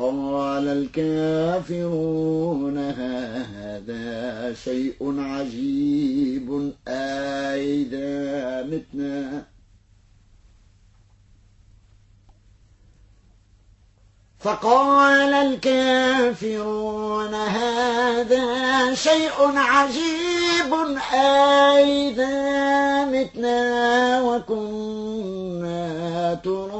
فقال الكافرون هذا شيء عجيب أئذا متنا. فقال الكافرون هذا شيء عجيب أئذا متنا. وكنا ترابا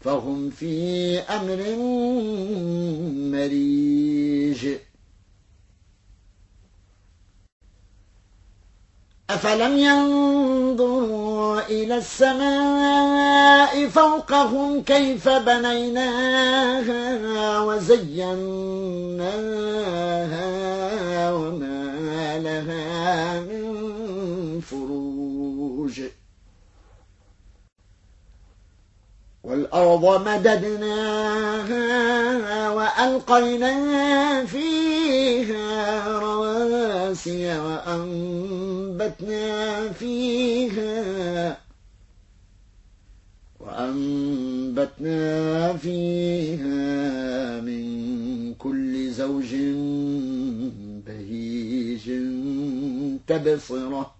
فهم في أمر مريج. أفلم ينظروا إلى السماء فوقهم كيف بنيناها وزيناها والأرض مددناها وألقينا فيها رواسي وأنبتنا فيها وأنبتنا فيها من كل زوج بهيج تبصرة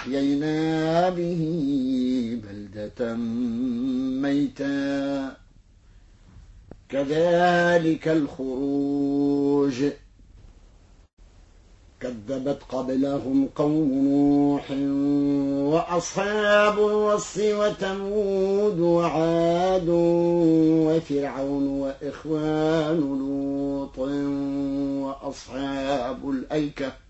وأحيينا به بلدة ميتا. كذلك الخروج. كذبت قبلهم قوم نوح وأصحاب الرس وتمود وعاد وفرعون وإخوان لوط وأصحاب الأيكة.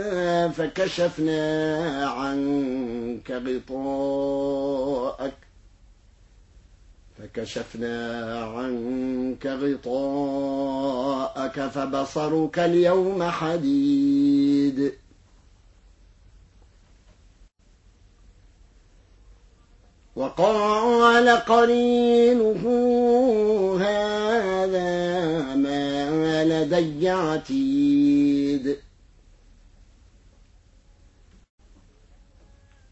فكشفنا عنك غطاءك. فكشفنا عنك غطاءك فبصرك اليوم حديد. وقال قرينه هذا ما لدي عتيد.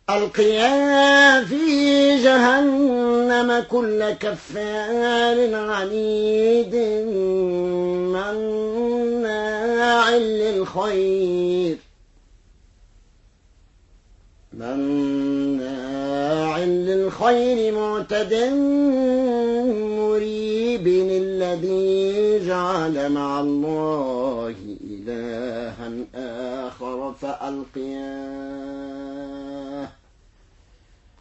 القيا في جهنم كل كفار عنيد مناع للخير. مناع للخير معتد مريب الذي جعل مع الله إلها آخر فألقياه.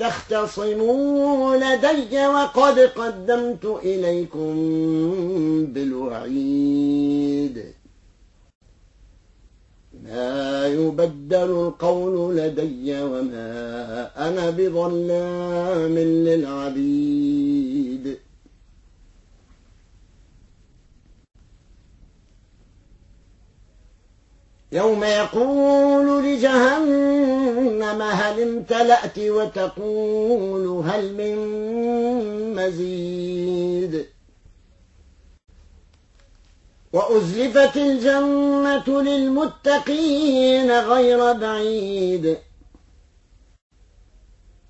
تختصموا لدي وقد قدمت إليكم بالوعيد. ما يبدل القول لدي وما أنا بظلام للعبيد. يوم يقول لجهنم امتلأت وتقول هل من مزيد؟ وأزلفت الجنة للمتقين غير بعيد.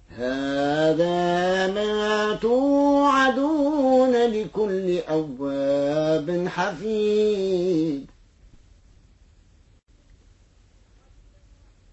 هذا ما توعدون لكل أواب حفيد.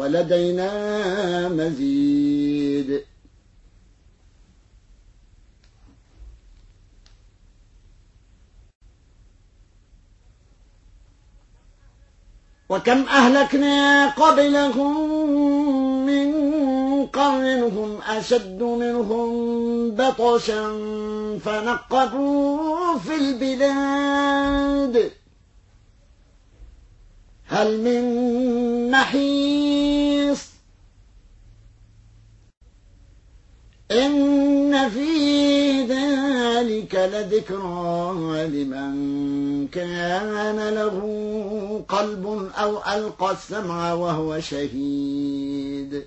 ولدينا مزيد. وكم أهلكنا قبلهم من قرن هم أشد منهم بطشا فنقبوا في البلاد. هل من محيص إن في ذلك لذكرى لمن كان له قلب أو ألقى السمع وهو شهيد.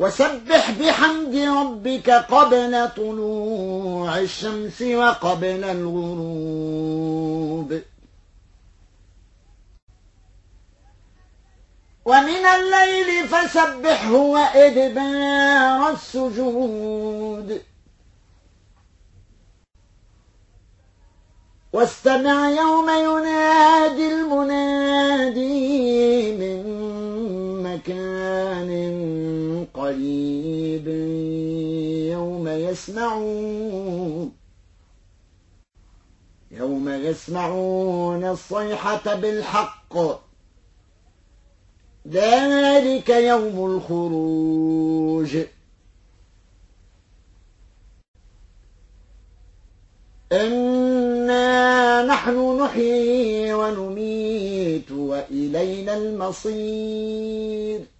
وسبح بحمد ربك قبل طلوع الشمس وقبل الغروب. ومن الليل فسبحه وإدبار السجود. واستمع يوم ينادي المنادي من مكان قريب يوم يسمعون يوم يسمعون الصيحة بالحق. ذلك يوم الخروج. إنا نحن نحيي ونميت وإلينا المصير.